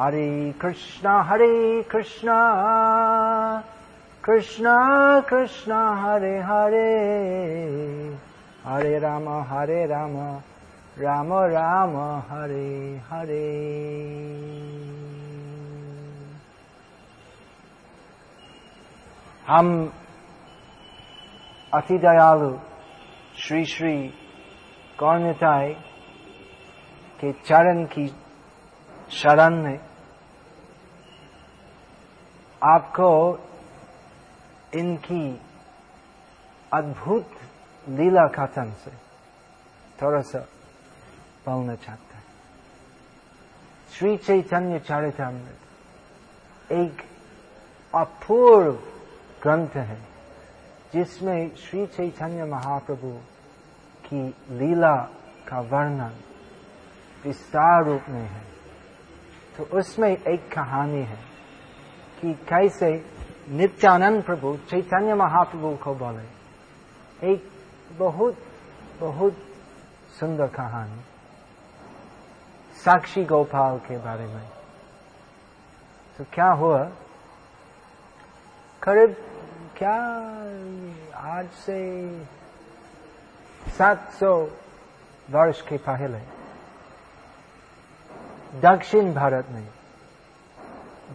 हरे कृष्णा हरे कृष्णा कृष्णा कृष्णा, हरे हरे। हरे राम हरे राम राम राम, हरे हरे। हम अति दयालु श्री श्री कौरताय के चरण की शरण में। आपको इनकी अद्भुत लीला कथन से थोड़ा सा बोलना चाहता है। श्री चैतन्य चरितमृत एक अपूर्व ग्रंथ है, जिसमें श्री चैतन्य महाप्रभु की लीला का वर्णन विस्तार रूप में है। तो उसमें एक कहानी है कि कैसे नित्यानंद प्रभु चैतन्य महाप्रभु को बोले। एक बहुत बहुत सुंदर कहानी। साक्षी गोपाल के बारे में। तो क्या हुआ? करीब क्या आज से 700 वर्ष के पहले दक्षिण भारत में,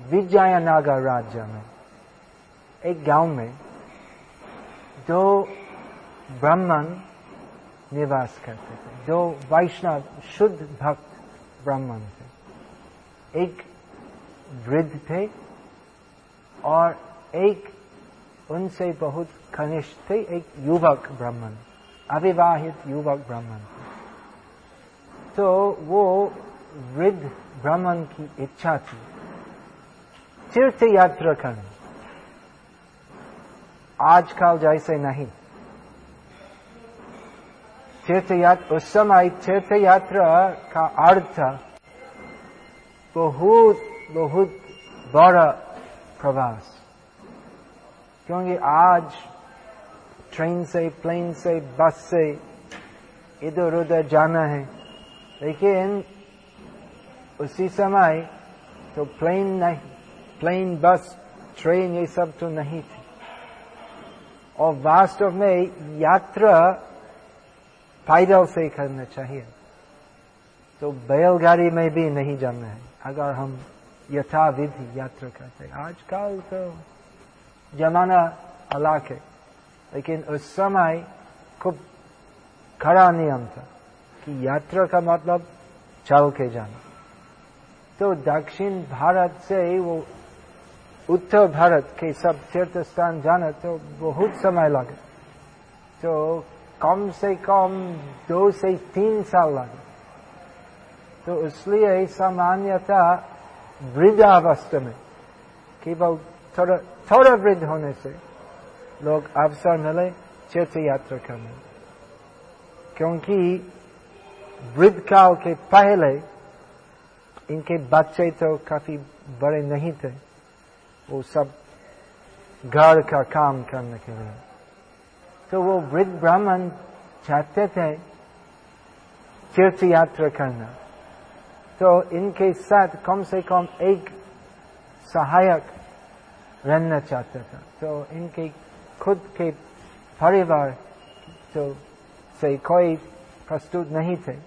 विजयनगर राज्य में, एक गाँव में दो ब्राह्मण निवास करते थे। दो वैष्णव शुद्ध भक्त ब्राह्मण थे। एक वृद्ध थे और एक उनसे बहुत कनिष्ठ थे, एक युवक ब्राह्मण, अविवाहित युवक ब्राह्मण तो वो वृद्ध ब्राह्मण की इच्छा थी। तीर्थ यात्रा करनी आजकल जैसे नहीं। तीर्थ यात्रा उस समय तीर्थ यात्रा का अर्थ बहुत बहुत बड़ा प्रवास। क्योंकि आज ट्रेन से प्लेन से बस से इधर उधर जाना है। लेकिन उसी समय तो प्लेन नहीं प्लेन बस ट्रेन ये सब तो नहीं थी। और वास्तव में यात्रा पैदल से करना चाहिए। तो बैलगाड़ी में भी नहीं जाना है, अगर हम यथाविधि यात्रा करते आजकल तो जमाना अलग है, लेकिन उस समय खूब खड़ा नियम था कि यात्रा का मतलब चल के जाना। तो दक्षिण भारत से वो उत्तर भारत के सब तीर्थ स्थान जाने तो बहुत समय लगे। तो कम से कम दो से तीन साल लगे। तो इसलिए सामान्यता वृद्धावस्था में केवल थोड़ा थोड़ा वृद्ध होने से लोग अवसर मिले तीर्थ यात्रा करने। क्योंकि वृद्ध काल के पहले इनके बच्चे तो काफ़ी बड़े नहीं थे। वो सब घर का काम करने के लिए। तो वो वृद्ध ब्राह्मण चाहते थे तीर्थ यात्रा करना। तो इनके साथ कम से कम एक सहायक रहना चाहता था। तो इनके खुद के परिवार तो से कोई प्रस्तुत नहीं थे।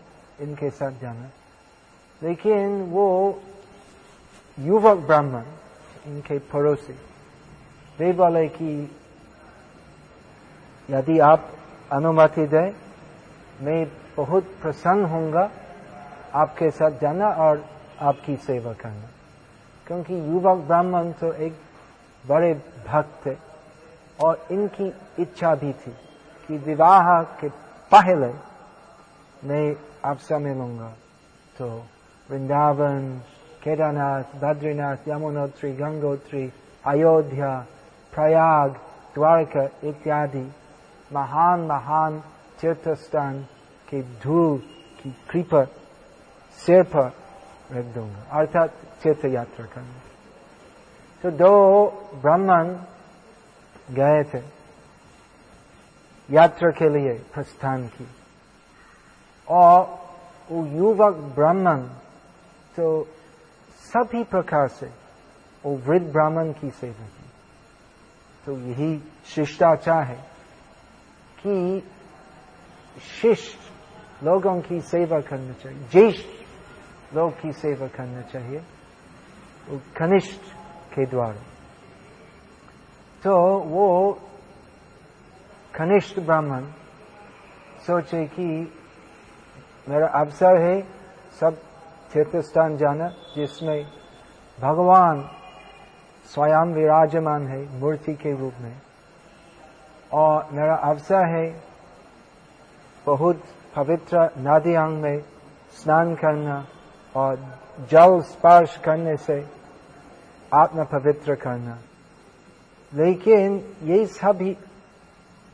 इनके साथ जाना। लेकिन वो युवक ब्राह्मण, इनके पड़ोसी, वे बोले कि, यदि आप अनुमति दें, मैं बहुत प्रसन्न होऊँगा आपके साथ जाना और आपकी सेवा करना। क्योंकि युवक ब्राह्मण तो एक बड़े भक्त थे और इनकी इच्छा भी थी कि विवाह के पहले मैं आपसे मिलूँगा। तो वृंदावन केदारनाथ बद्रीनाथ यमुनोत्री गंगोत्री अयोध्या प्रयाग द्वारका इत्यादि महान महान तीर्थ स्थान के धूल की कृपा सिर पर रख दूँगा अर्थात तीर्थ यात्रा करना तो दो ब्राह्मण गए थे यात्रा के लिए प्रस्थान की और वो युवक ब्राह्मण तो सभी प्रकार से, वो वृद्ध ब्राह्मण की सेवा की। तो यही शिष्टाचार है कि शिष्ट लोगों की सेवा करना चाहिए, ज्येष्ठ लोग की सेवा करना चाहिए कनिष्ठ के द्वारा। तो वो कनिष्ठ ब्राह्मण सोचे कि मेरा अवसर है, सब तीर्थ स्थान जाना जिसमें भगवान स्वयं विराजमान है, मूर्ति के रूप में। और मेरा अवसर है बहुत पवित्र नदियों में स्नान करना और जल स्पर्श करने से आत्मा पवित्र करना। लेकिन ये सभी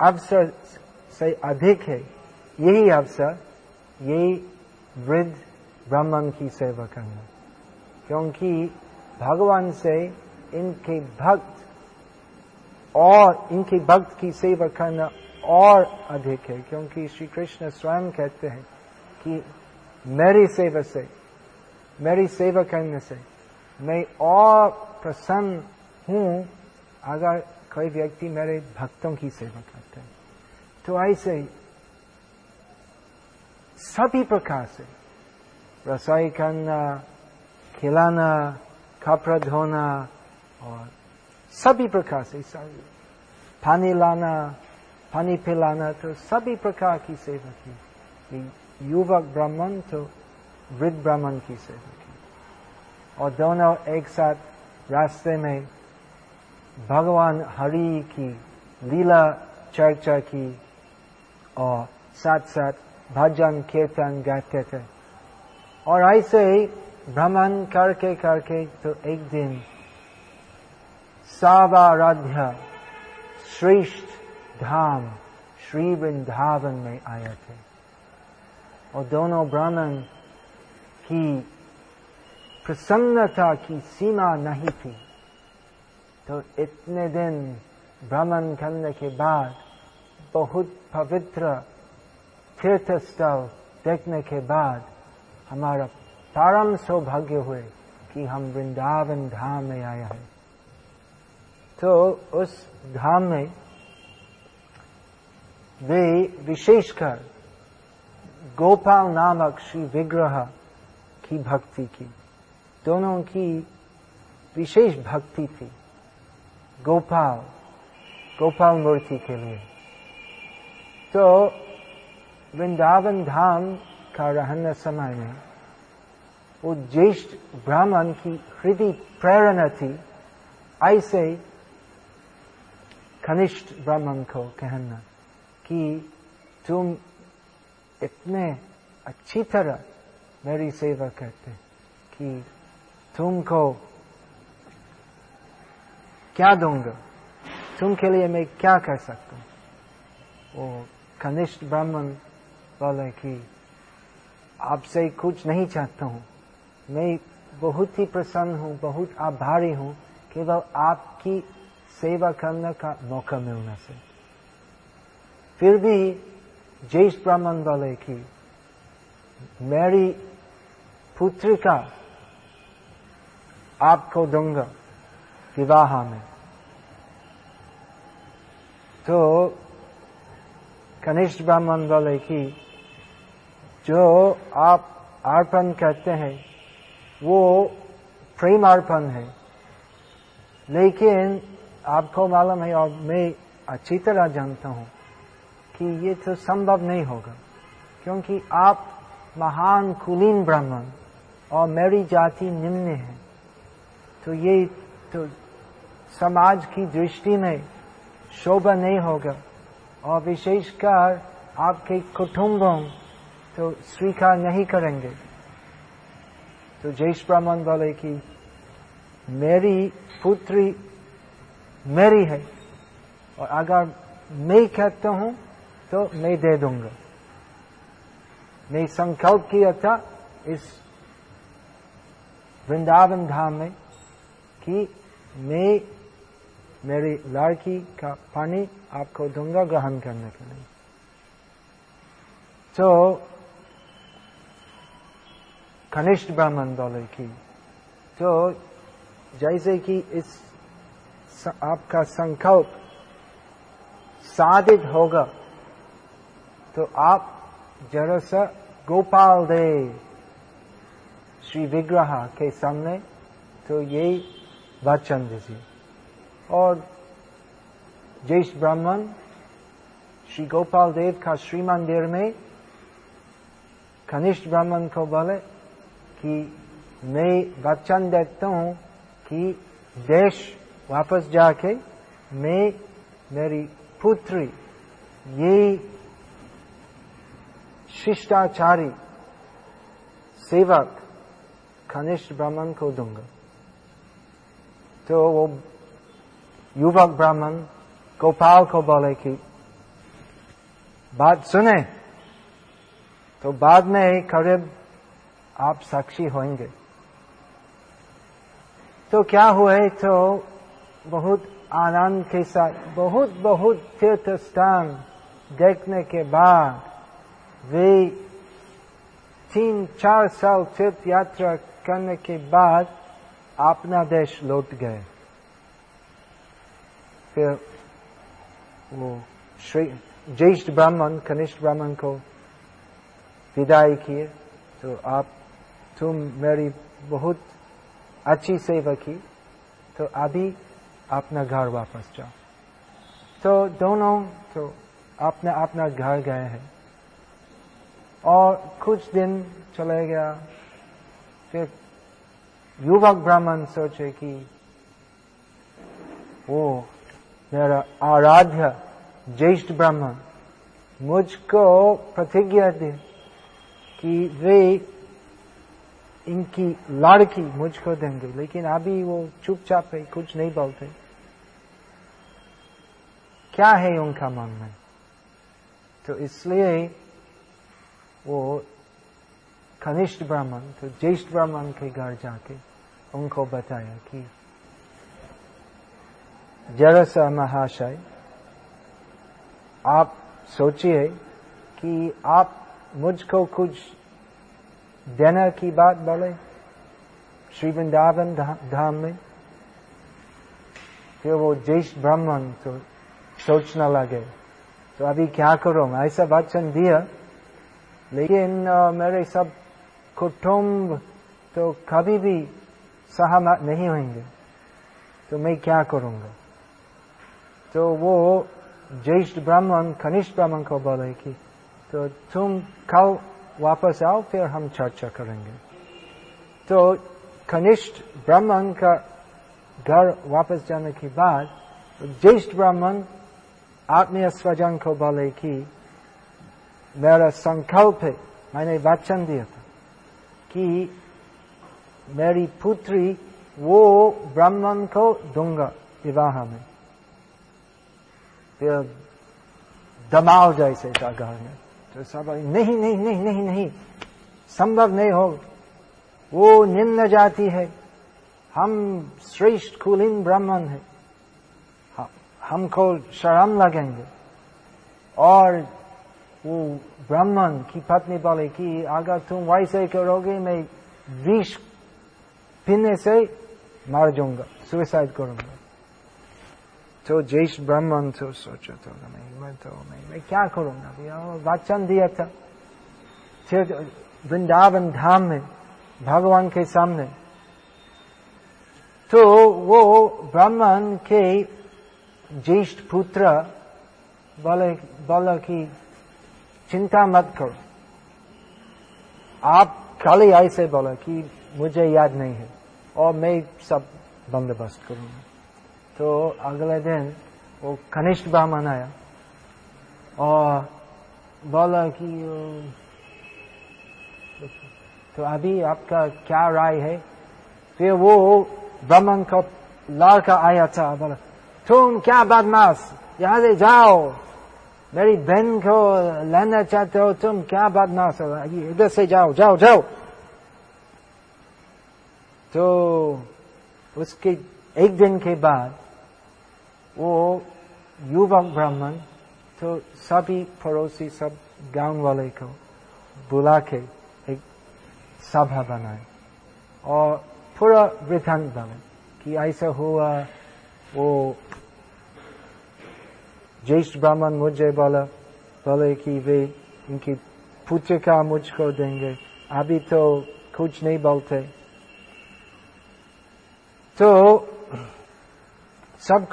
अवसर से अधिक है। यही अवसर, यही वृद्ध ब्राह्मण की सेवा करना। क्योंकि भगवान से इनके भक्त और इनके भक्त की सेवा करना और अधिक है, क्योंकि श्री कृष्ण स्वयं कहते हैं कि मेरी सेवा से, मेरी सेवा करने से मैं और प्रसन्न हूँ अगर कोई व्यक्ति मेरे भक्तों की सेवा करते हैं। तो ऐसे सभी प्रकार से रसोई करना खिलाना कपड़ा धोना और सभी प्रकार से पानी लाना पानी पिलाना तो सभी प्रकार की सेवा की युवक ब्राह्मण तो वृद्ध ब्राह्मण की सेवा की और दोनों एक साथ रास्ते में भगवान हरि की लीला चर्चा की और साथ साथ भजन कीर्तन गाते थे और ऐसे भ्रमण करके करके तो एक दिन सावाराध्य श्रेष्ठ धाम श्री वृंदावन में आए थे। और दोनों ब्राह्मण की प्रसन्नता की सीमा नहीं थी। तो इतने दिन भ्रमण करने के बाद बहुत पवित्र तीर्थ स्थल देखने के बाद हमारा परम सौभाग्य हुए कि हम वृंदावन धाम में आया है। तो उस धाम में वे विशेषकर गोपाल नामक श्री विग्रह की भक्ति की। दोनों की विशेष भक्ति थी गोपाल गोपाल मूर्ति के लिए। तो वृंदावन धाम का रहने समय में वो ज्येष्ठ ब्राह्मण की हृदय प्रेरणा थी, ऐसे कनिष्ठ ब्राह्मण को कहना कि तुम इतने अच्छी तरह मेरी सेवा करते कि तुमको क्या दूँगा? तुम के लिए मैं क्या कर सकता हूँ? वो कनिष्ठ ब्राह्मण बोले कि आपसे कुछ नहीं चाहता हूँ। मैं बहुत ही प्रसन्न हूँ, बहुत आभारी हूँ, केवल आपकी सेवा करने का मौका मिलने से। फिर भी ज्येष्ठ ब्राह्मण बोले कि मेरी पुत्री का आपको दूँगा विवाह में। तो कनिष्ठ ब्राह्मण बोले कि जो आप अर्पण करते हैं, वो प्रेम अर्पण है। लेकिन आपको मालूम है, और मैं अच्छी तरह जानता हूँ, कि ये तो संभव नहीं होगा, क्योंकि आप महान कुलीन ब्राह्मण और मेरी जाति निम्न है। तो ये तो समाज की दृष्टि में शोभा नहीं होगा, और विशेषकर आपके कुटुंबों तो स्वीकार नहीं करेंगे। तो जयेश ब्राह्मण बोले कि, मेरी पुत्री मेरी है, और अगर मैं कहता हूँ तो मैं दे दूँगा। मैं संकल्प किया था इस वृंदावन धाम में कि मैं मेरी लड़की का पानी आपको दूँगा ग्रहण करने के लिए। तो कनिष्ठ ब्राह्मण बोले की। तो जैसे कि इस आपका संकल्प साधित होगा तो आप जरा सा गोपाल दे श्री विग्रह के सामने तो यही वचन जी और जैस ब्राह्मण श्री गोपाल देव का श्री मंदिर में कनिष्ठ ब्राह्मण को बोले कि मैं वचन देखता हूँ कि देश वापस जाके मैं, मेरी पुत्री, ये शिष्टाचारी सेवक कनिष्ठ ब्राह्मण को दूँगा। तो वो युवक ब्राह्मण गोपाल को बोले कि, बात सुने। तो बाद में करीब आप साक्षी होंगे तो क्या हुए तो बहुत आनंद के साथ बहुत बहुत तीर्थ स्थान देखने के बाद वे तीन चार साल तीर्थ यात्रा करने के बाद अपना देश लौट गए। फिर वो श्री ज्येष्ठ ब्राह्मण, कनिष्ठ ब्राह्मण को विदाई किए। तो आप तुम मेरी बहुत अच्छी सेवा की तो अभी अपना घर वापस जाओ। तो दोनों तो अपना अपना घर गए हैं। और कुछ दिन चले गया, फिर युवक ब्राह्मण सोचे कि वो मेरा आराध्य ज्येष्ठ ब्राह्मण, मुझको प्रतिज्ञा दे कि वे इनकी लड़की मुझको देंगे, लेकिन अभी वो चुपचाप है, कुछ नहीं बोलते। क्या है उनका मन में? तो इसलिए वो कनिष्ठ ब्राह्मण तो ज्येष्ठ ब्राह्मण के घर जाके उनको बताया कि जरसा महाशय, आप सोचिए कि आप मुझको कुछ देना की बात बोले श्री वृंदावन धाम में फिर वो ज्येष्ठ ब्राह्मण तो सोचने लगे तो अभी क्या करो ऐसा वचन दिया लेकिन आ, मेरे सब कुटुंब तो कभी भी सहमत नहीं होंगे तो मैं क्या करूँगा तो वो ज्येष्ठ ब्राह्मण कनिष्ठ ब्राह्मण को बोले कि तो तुम कल वापस आओ, फिर हम चर्चा करेंगे। तो कनिष्ठ ब्राह्मण का घर वापस जाने के बाद, ज्येष्ठ ब्राह्मण आत्मीय स्वजन को बोले कि, मेरा संकल्प है, मैंने वचन दिया था, कि मेरी पुत्री वो ब्राह्मण को दूँगा विवाह में। फिर दमाव जैसे था घर में। तो सब नहीं नहीं नहीं नहीं नहीं, संभव नहीं हो वो निम्न जाति है। हम श्रेष्ठ कुलीन ब्राह्मण है। हमको शर्म लगेंगे। और वो ब्राह्मण की पत्नी बोले कि, अगर तुम वैसे करोगे, मैं विष पीने से मर जाऊँगा सुसाइड करूँगा। तो जैस ब्राह्मण तो सोचो तो नहीं मैं तो मैं मैं क्या करूँगा भैया? वचन दिया था। वृंदावन धाम में, भगवान के सामने। तो वो ब्राह्मण के ज्येष्ठ पुत्र बोले, बोला कि, चिंता मत करो। आप ही ऐसे बोला कि मुझे याद नहीं है और मैं सब बंदोबस्त करूँगा। तो अगले दिन वो कनिष्ठ ब्राह्मण आया और बोला कि तो अभी आपका क्या राय है? फिर वो ब्राह्मण का लड़का आया था, बोला, तुम क्या बदमाश? यहाँ से जाओ। मेरी बहन को लेना चाहते हो, तुम क्या बदमाश हो? इधर से जाओ जाओ जाओ। तो उसके एक दिन के बाद वो युवक ब्राह्मण तो सभी पड़ोसी सब गाँव वाले को बुला के एक सभा बनाए और पूरा वृतांत बने कि ऐसा हुआ, वो ज्येष्ठ ब्राह्मण मुझे बोला, बोले कि वे उनकी पुत्र का मुझको देंगे। अभी तो कुछ नहीं बोलते। तो सब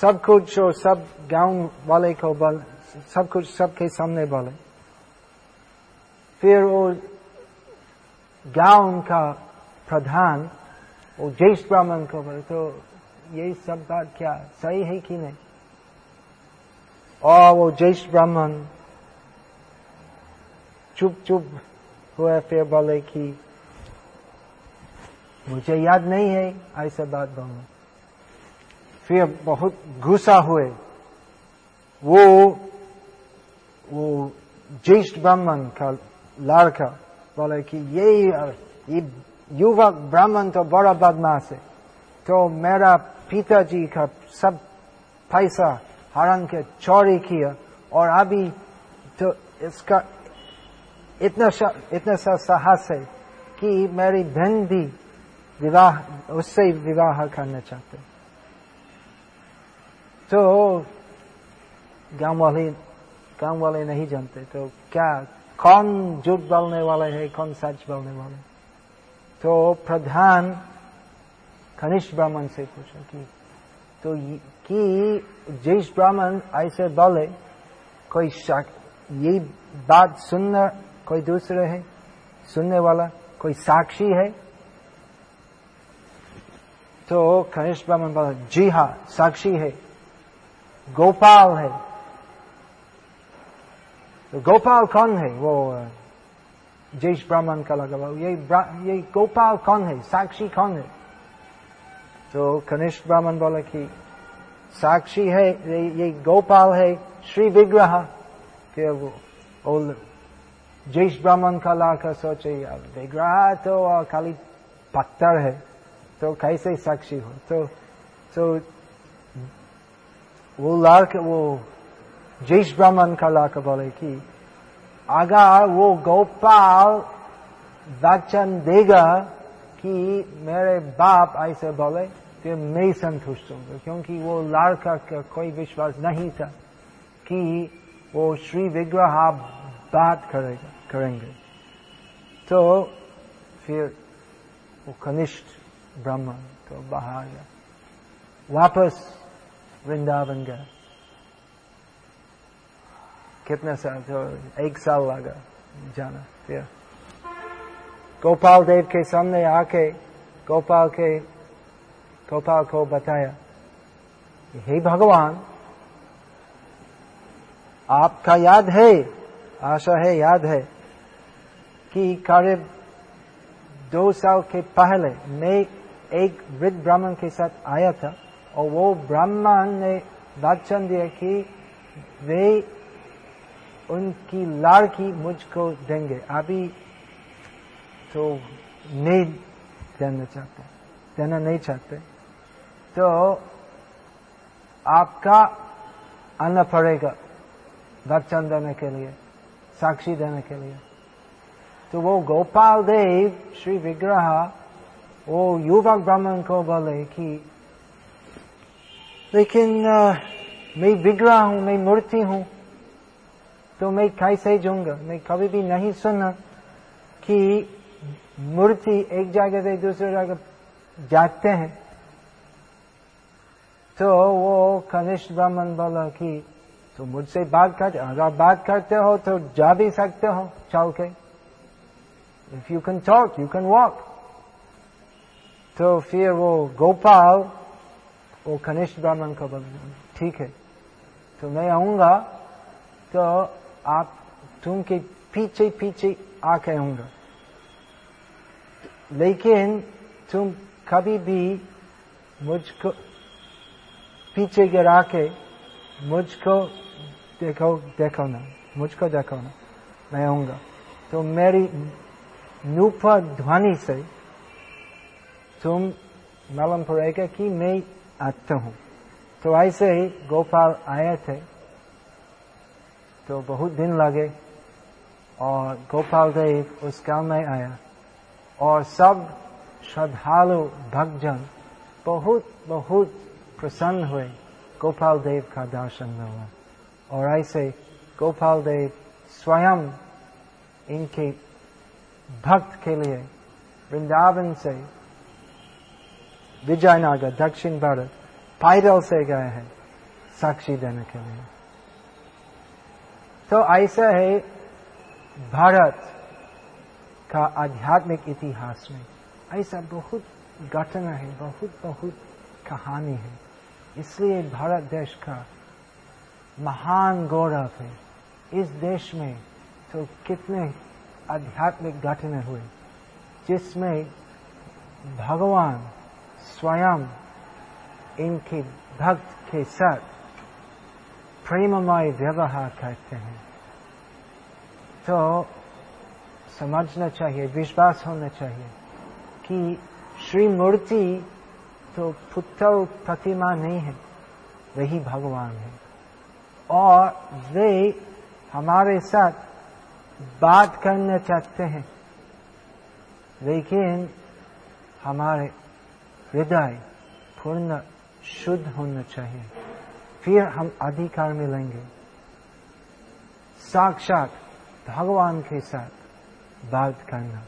सब कुछ और सब गाँव वाले को बोल सब कुछ सबके सामने बोले। फिर वो गाँव का प्रधान, वो ज्येष्ठ ब्राह्मण को बोले तो ये सब बात क्या, सही है कि नहीं? और वो ज्येष्ठ ब्राह्मण चुप चुप हुए, फिर बोले कि, मुझे याद नहीं है, ऐसा बात बोलना। फिर बहुत गुस्सा हुए। वो वो ज्येष्ठ ब्राह्मण का लड़का बोले कि ये ये युवक ब्राह्मण तो बड़ा बदमाश है। तो मेरा पिताजी का सब पैसा हरण के चोरी किया और अभी तो इसका इतना सा, इतना सा साहस है कि मेरी बहन भी विवाह उससे विवाह करना चाहते तो गाँव वाले गाँव वाले नहीं जानते तो क्या, कौन झूठ बोलने वाले है, कौन सच बोलने वाले तो प्रधान खनिष्ठ ब्राह्मण से पूछा कि तो कि जिस ब्राह्मण ऐसे बोले, कोई शक, ये बात सुनना कोई दूसरे है? सुनने वाला कोई साक्षी है? तो खनिष्ठ ब्राह्मण बोला, जी हाँ साक्षी है। गोपाल है। तो गोपाल कौन है? वो जैश ब्राह्मण का लगा ये ये गोपाल कौन है? साक्षी कौन है? तो कनिष्ठ ब्राह्मण बोला कि साक्षी है ये, ये गोपाल है श्री विग्रह। फिर वो जैश ब्राह्मण का लाकर सोचे विग्रह तो खाली पत्थर है तो कैसे साक्षी हो? तो तो वो लाख वो जैश ब्राह्मण का लाकर बोले कि अगर वो गोपाल वचन देगा कि मेरे बाप ऐसे बोले तो मैं संतुष्ट हूँ, क्योंकि वो लड़का का कोई विश्वास नहीं था कि वो श्री विग्रह बात करेगा करेंगे। तो फिर वो कनिष्ठ ब्राह्मण तो बाहर गया वापस वृंदावन गया कितने साल तो एक साल लगा जाना, फिर। गोपाल देव के सामने आके, गोपाल के, गोपाल को बताया, हे भगवान, आपका याद है, आशा है, याद है कि करीब दो साल के पहले मैं एक वृद्ध ब्राह्मण के साथ आया था। और वो ब्राह्मण ने वचन दिया कि वे उनकी लड़की मुझको देंगे। अभी तो नहीं देना चाहते, देना नहीं चाहते। तो आपका आना पड़ेगा वचन देने के लिए, साक्षी देने के लिए। तो वो गोपाल देव श्री विग्रह, वो युवक ब्राह्मण को बोले कि लेकिन आ, मैं विग्रह हूँ मैं मूर्ति हूँ तो मैं कैसे जाऊँगा? मैं कभी भी नहीं सुना कि मूर्ति एक जगह से दूसरे जगह जाते हैं। तो वो कनिष्ठ ब्राह्मण बोला कि तो मुझसे बात कर अगर बात करते हो तो जा भी सकते हो चल के। If you can talk you can walk तो फिर वो गोपाल वो कनिष्ठ ब्राह्मण को ठीक है। तो मैं आऊँगा तो आप तुम के पीछे पीछे आके आऊँगा। लेकिन तुम कभी भी मुझको पीछे गिरा के मुझको देखो देखो ना, मुझको देखो ना। मैं आऊँगा। तो मेरी नूफा ध्वनि से तुम मालूम पड़ेगा कि मैं आता हूँ। तो ऐसे ही गोपाल आए थे। तो बहुत दिन लगे और गोपाल देव उस गाँव में आया। और सब श्रद्धालु, भक्तजन बहुत बहुत प्रसन्न हुए गोपाल देव का दर्शन हुआ और ऐसे गोपाल देव स्वयं इनके भक्त के लिए वृंदावन से विजयनगर दक्षिण भारत पैदल से गए हैं, साक्षी देने के लिए। तो ऐसा है भारत का आध्यात्मिक इतिहास में। ऐसा बहुत घटना है, बहुत बहुत कहानी है। इसलिए भारत देश का महान गौरव है। इस देश में तो कितने आध्यात्मिक घटना हुए, जिसमें भगवान स्वयं इनके भक्त के साथ प्रेममय व्यवहार करते हैं। तो समझना चाहिए, विश्वास होना चाहिए कि श्री मूर्ति तो पुतल प्रतिमा नहीं है, वही भगवान है। और वे हमारे साथ बात करना चाहते हैं, लेकिन हमारे हृदय पूर्ण शुद्ध होना चाहिए। फिर हम अधिकार मिलेंगे। साक्षात भगवान के साथ बात करना।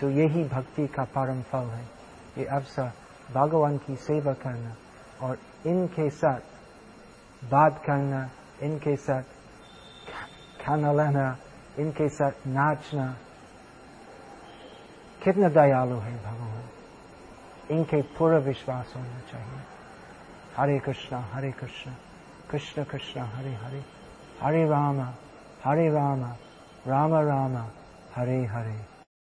तो यही भक्ति का परम फल है। ये अवसर भगवान की सेवा करना और इनके साथ बात करना, इनके साथ खाना लेना, इनके साथ नाचना। कितना दयालु है भगवान। इनके पूरा विश्वास होना चाहिए। हरे कृष्णा हरे कृष्णा, कृष्ण कृष्ण, हरे हरे। हरे राम हरे राम राम राम, हरे हरे।